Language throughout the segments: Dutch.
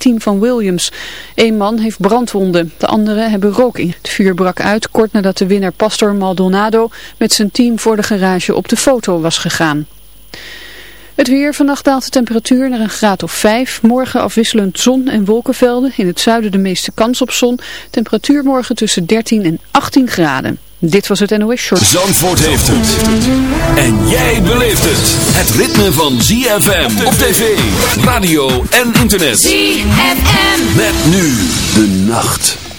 team van Williams. Eén man heeft brandwonden, de anderen hebben rook in. Het vuur brak uit kort nadat de winnaar Pastor Maldonado met zijn team voor de garage op de foto was gegaan. Het weer, vannacht daalt de temperatuur naar een graad of 5. Morgen afwisselend zon en wolkenvelden. In het zuiden de meeste kans op zon. Temperatuur morgen tussen 13 en 18 graden. Dit was het NOS Short. Zandvoort heeft het. En jij beleeft het. Het ritme van ZFM op tv, radio en internet. ZFM. Met nu de nacht.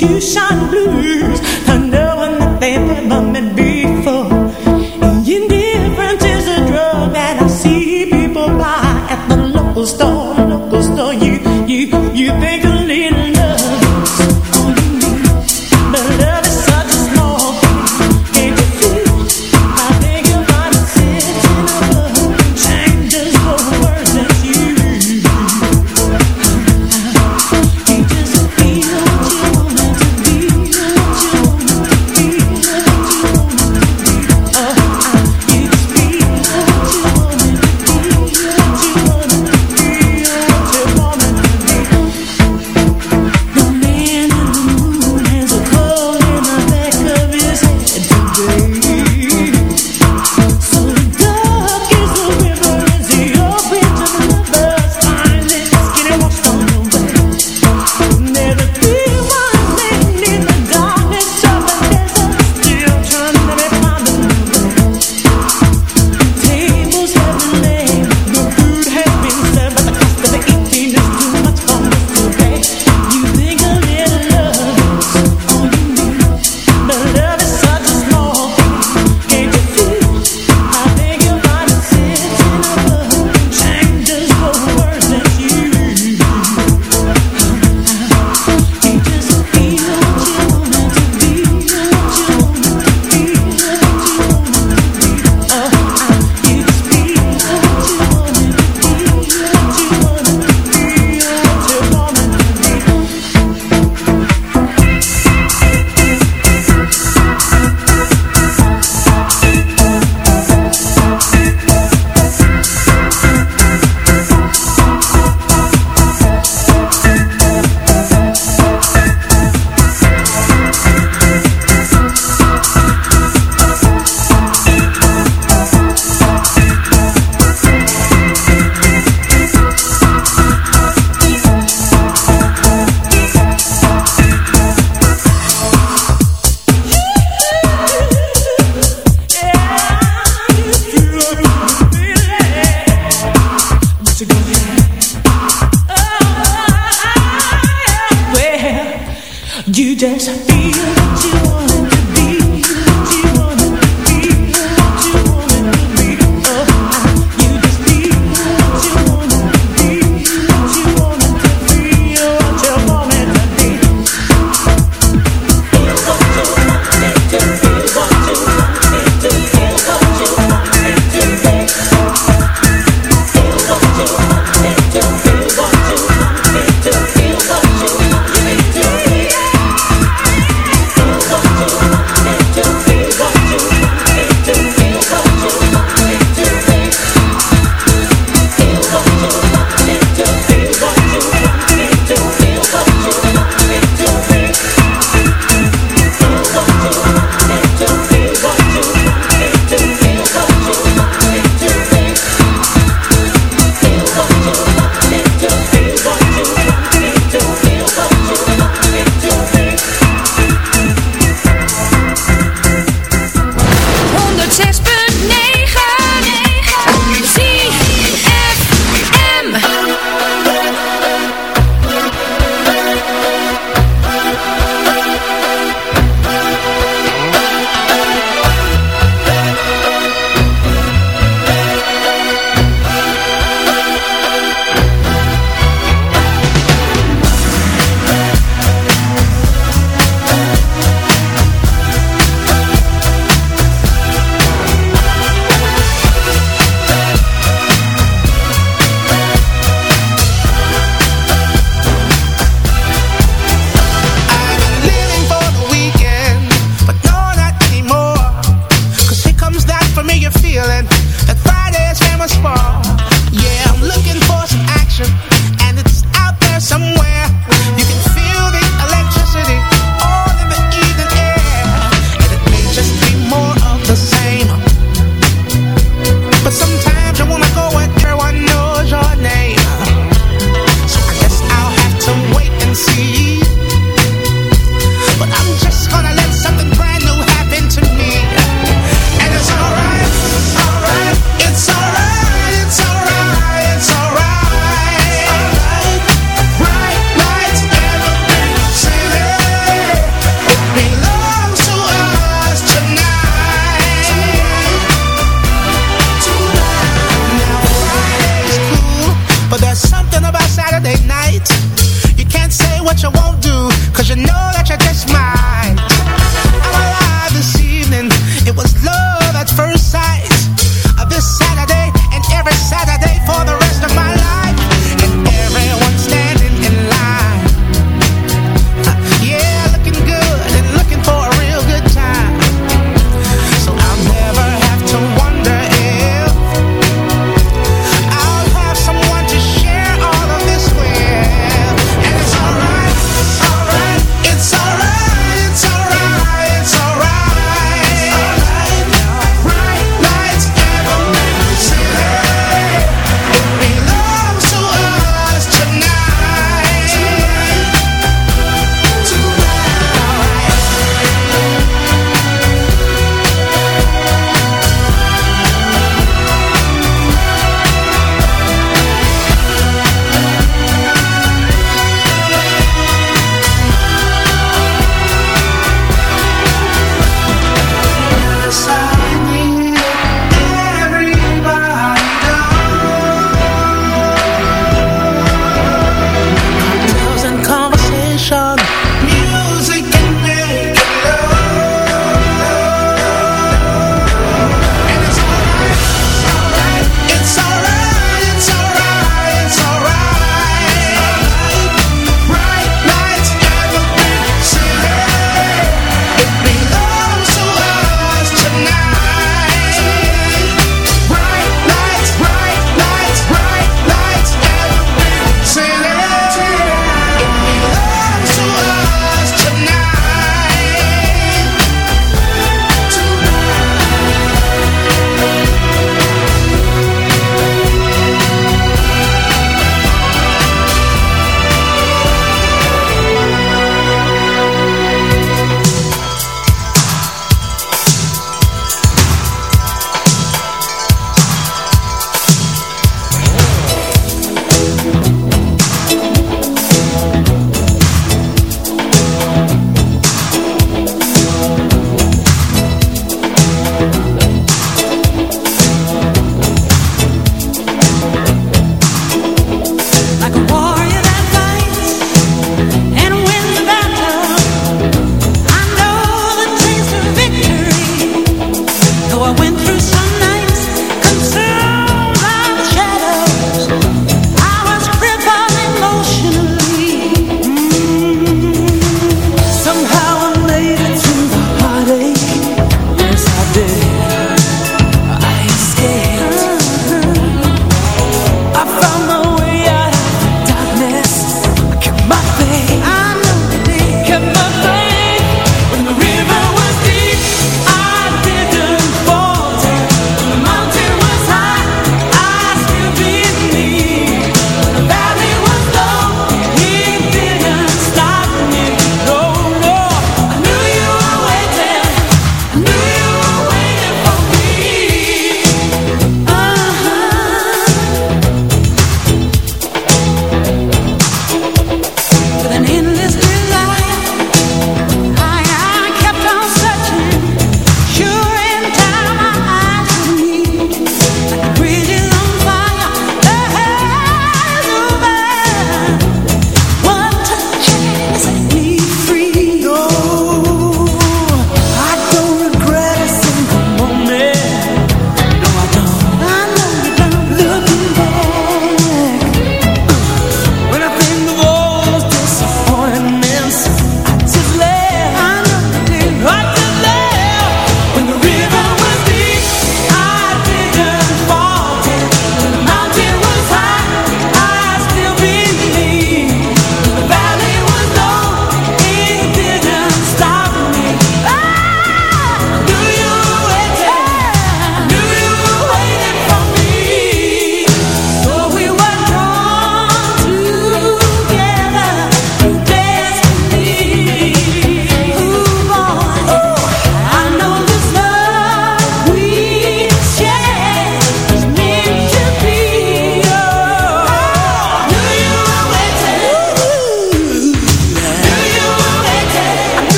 constitution blues.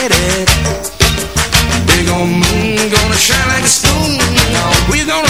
gonna it. Big old moon gonna shine like a spoon Or we gonna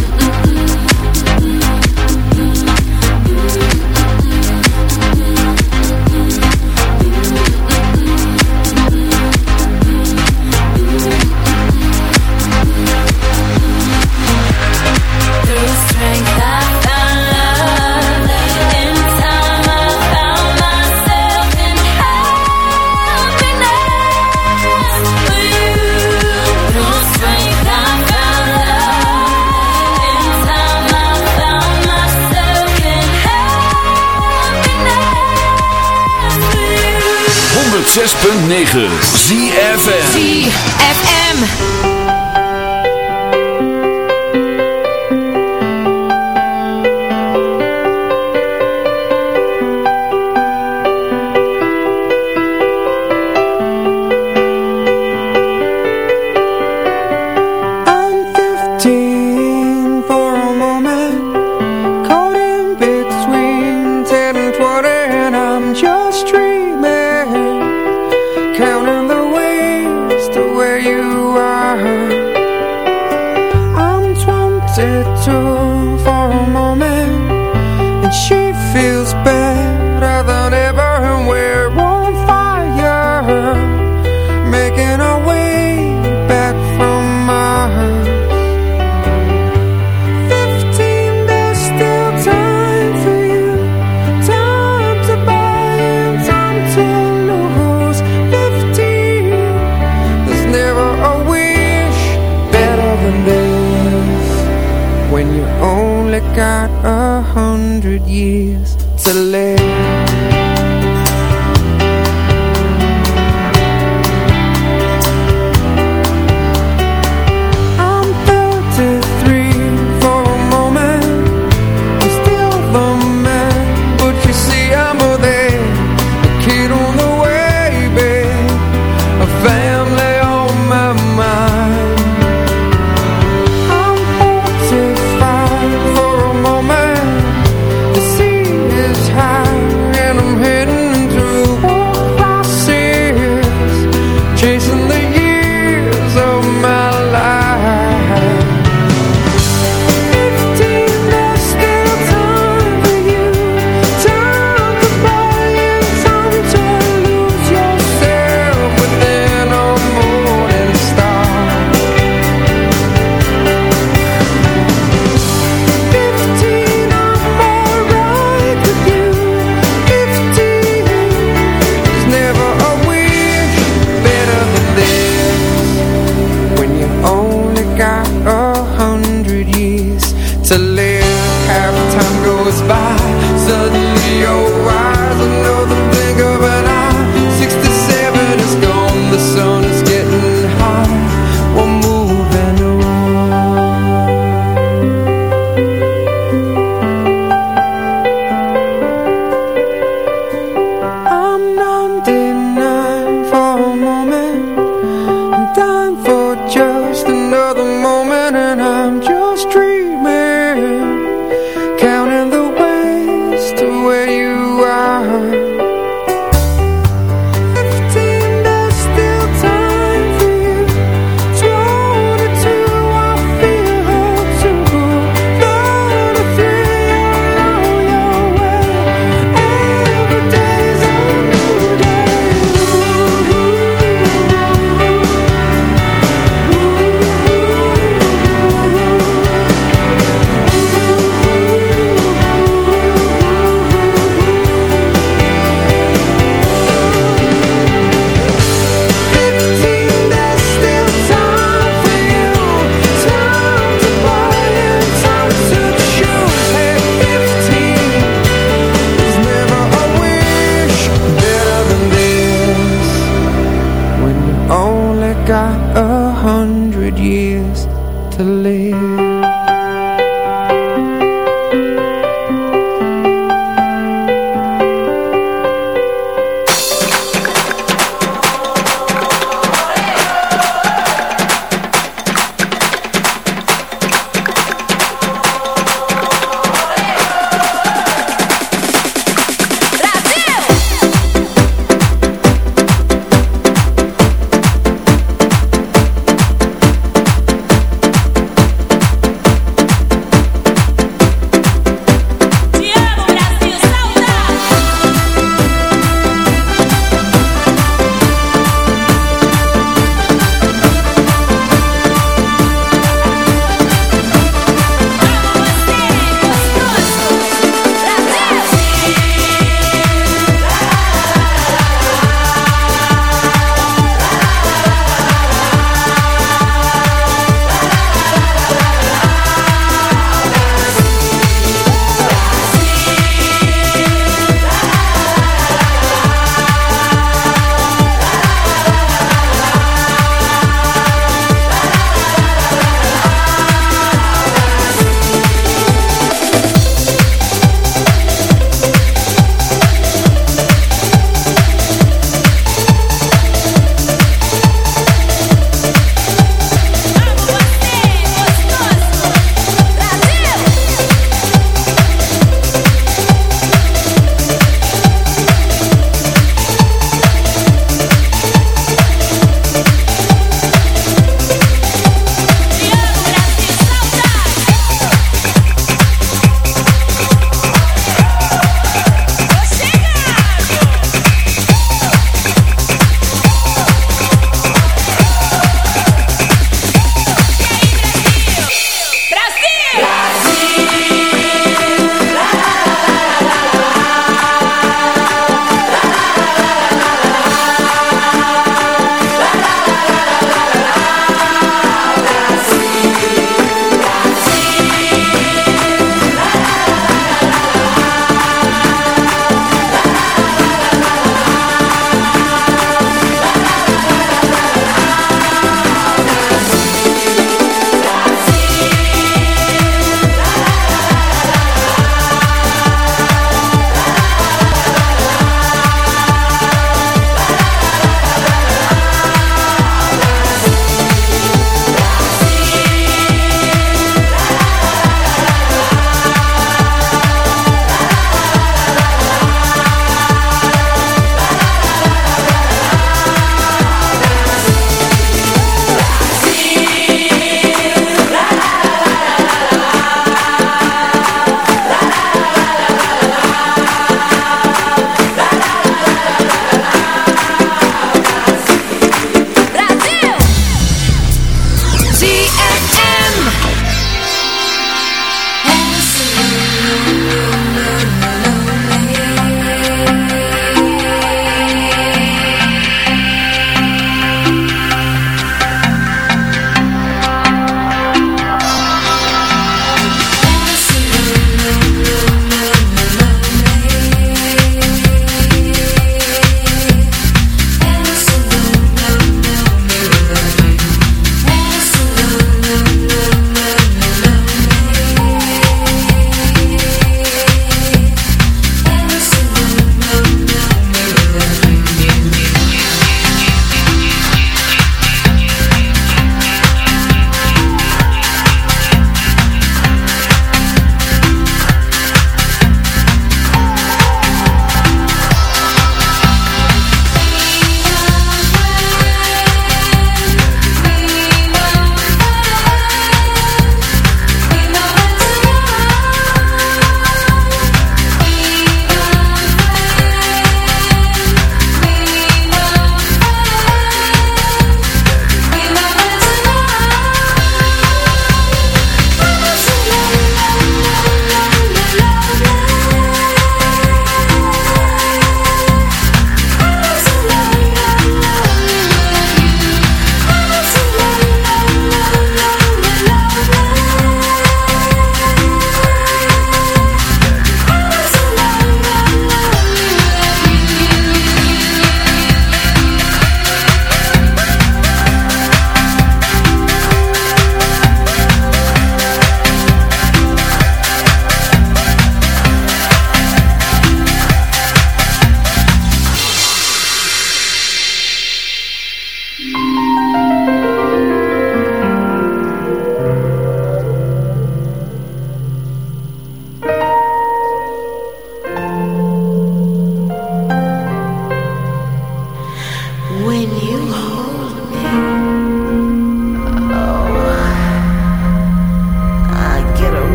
106.9 ZFM. ZFM.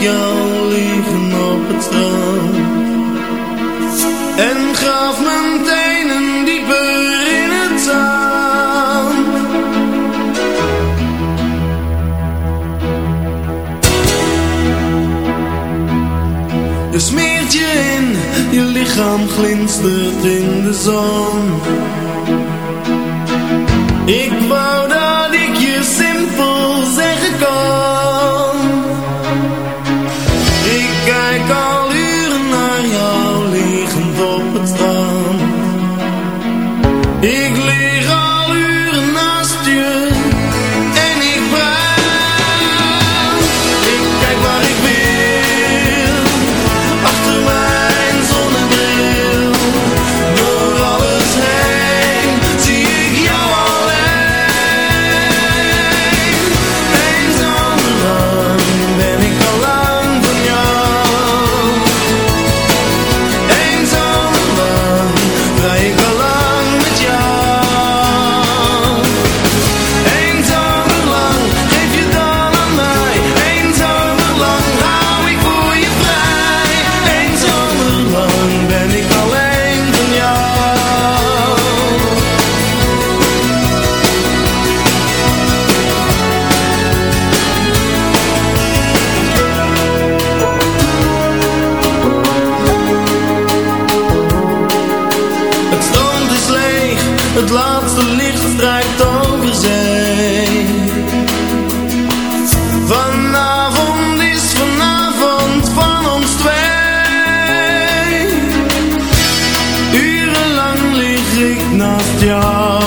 jou liggen op het strand. En gaf mijn tenen dieper in het zand. Je smeert je in, je lichaam glinstert in de zon. нас тянет.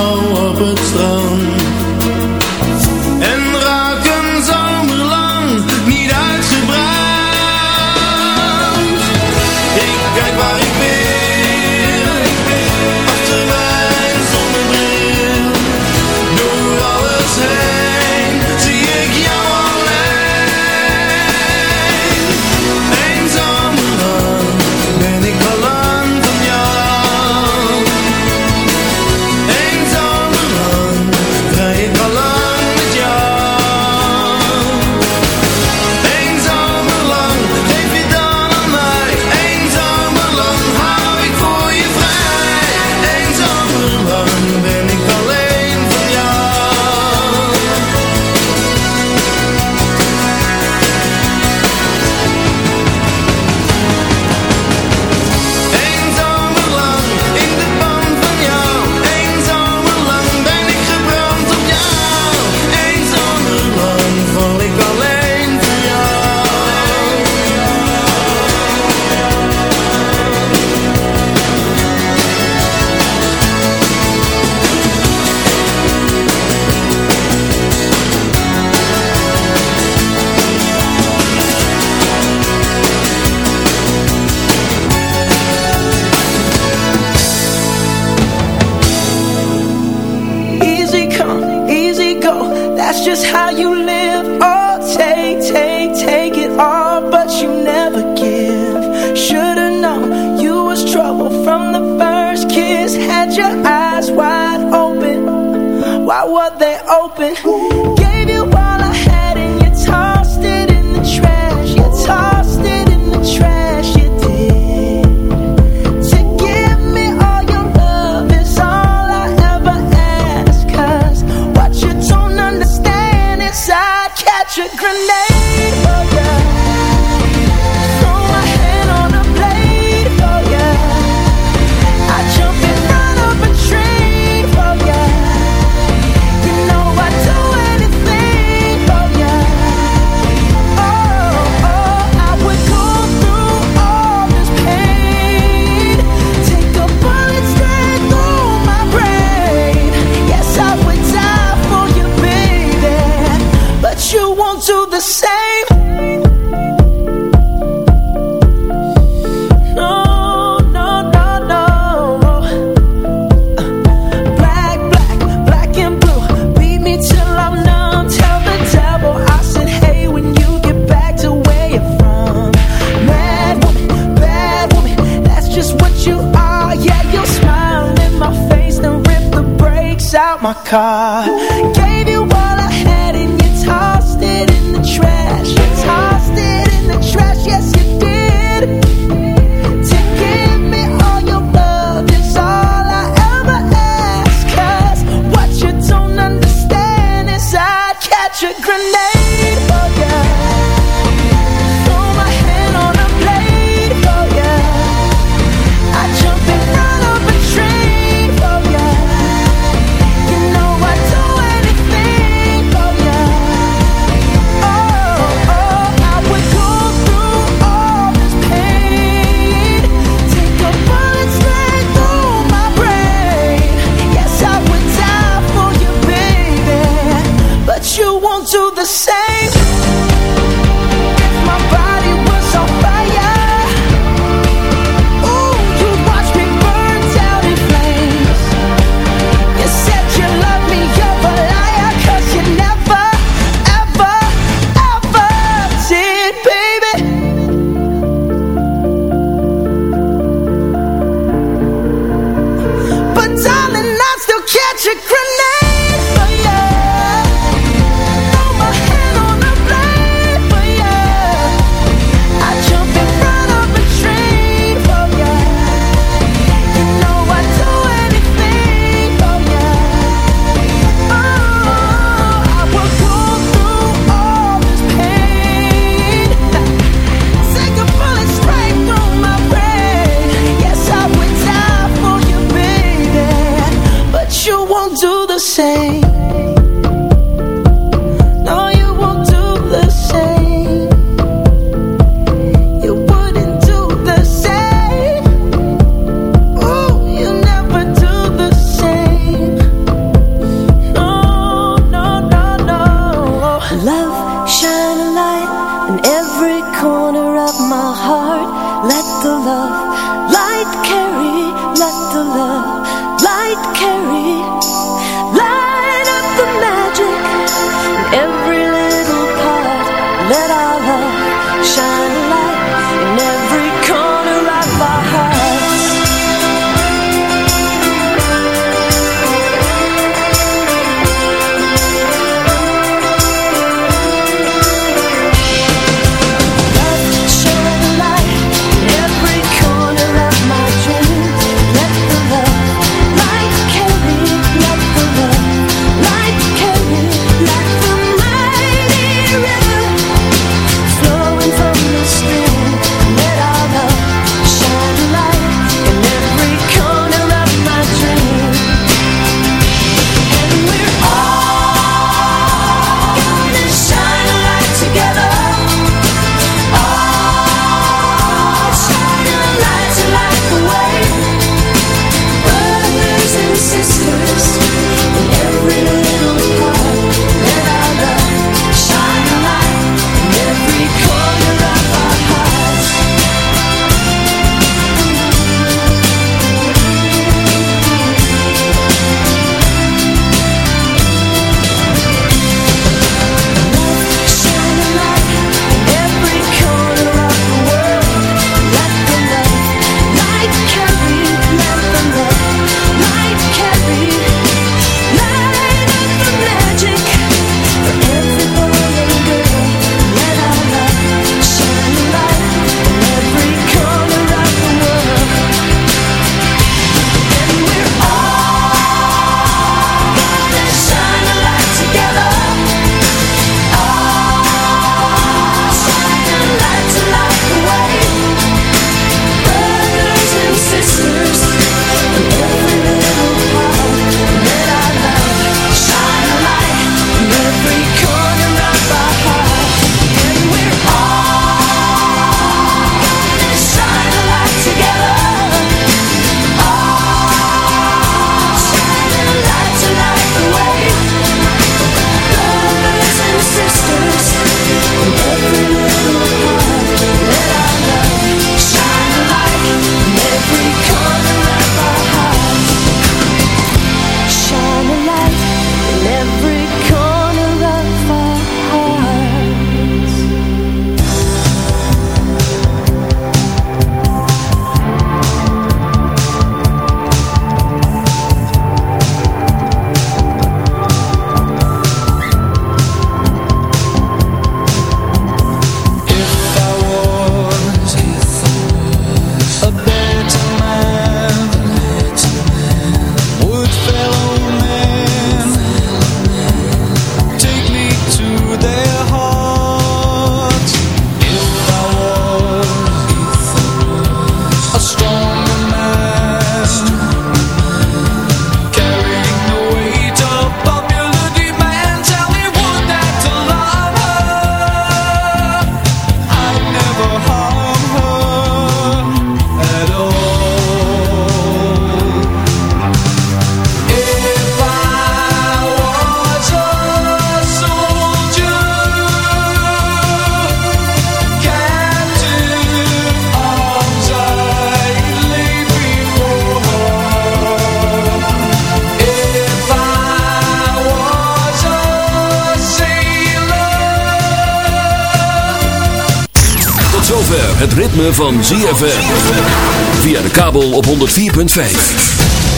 Op 104.5.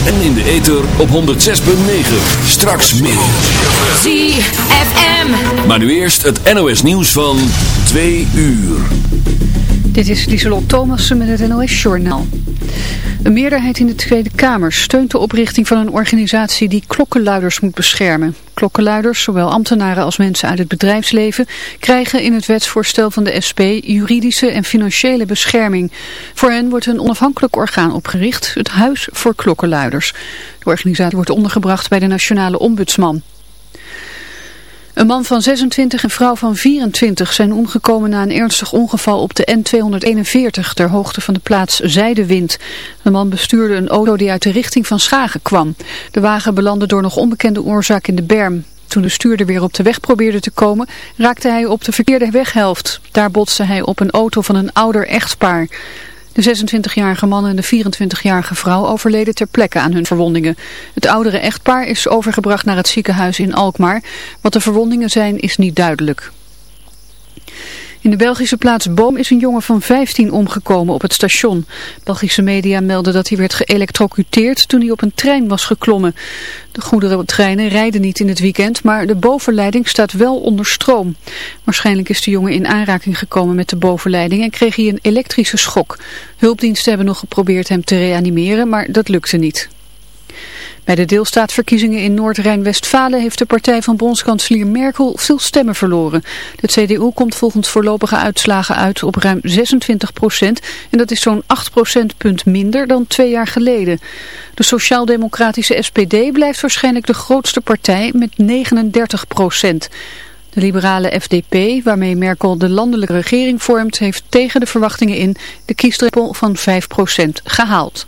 En in de ether op 106.9. Straks meer. ZFM. Maar nu eerst het NOS nieuws van 2 uur. Dit is Lieselot Thomassen met het NOS-journaal. Een meerderheid in de Tweede Kamer steunt de oprichting van een organisatie die klokkenluiders moet beschermen. Klokkenluiders, zowel ambtenaren als mensen uit het bedrijfsleven, krijgen in het wetsvoorstel van de SP juridische en financiële bescherming. Voor hen wordt een onafhankelijk orgaan opgericht, het Huis voor Klokkenluiders. De organisatie wordt ondergebracht bij de Nationale Ombudsman. Een man van 26 en vrouw van 24 zijn omgekomen na een ernstig ongeval op de N241 ter hoogte van de plaats Zijdewind. De man bestuurde een auto die uit de richting van Schagen kwam. De wagen belandde door nog onbekende oorzaak in de berm. Toen de stuurder weer op de weg probeerde te komen, raakte hij op de verkeerde weghelft. Daar botste hij op een auto van een ouder echtpaar. De 26-jarige man en de 24-jarige vrouw overleden ter plekke aan hun verwondingen. Het oudere echtpaar is overgebracht naar het ziekenhuis in Alkmaar. Wat de verwondingen zijn is niet duidelijk. In de Belgische plaats Boom is een jongen van 15 omgekomen op het station. Belgische media melden dat hij werd geëlectrocuteerd toen hij op een trein was geklommen. De goederentreinen rijden niet in het weekend, maar de bovenleiding staat wel onder stroom. Waarschijnlijk is de jongen in aanraking gekomen met de bovenleiding en kreeg hij een elektrische schok. Hulpdiensten hebben nog geprobeerd hem te reanimeren, maar dat lukte niet. Bij de deelstaatverkiezingen in Noord-Rijn-Westfalen heeft de partij van bondskanselier Merkel veel stemmen verloren. De CDU komt volgens voorlopige uitslagen uit op ruim 26 procent en dat is zo'n 8 procentpunt minder dan twee jaar geleden. De sociaal-democratische SPD blijft waarschijnlijk de grootste partij met 39 procent. De liberale FDP, waarmee Merkel de landelijke regering vormt, heeft tegen de verwachtingen in de kiesdrempel van 5 procent gehaald.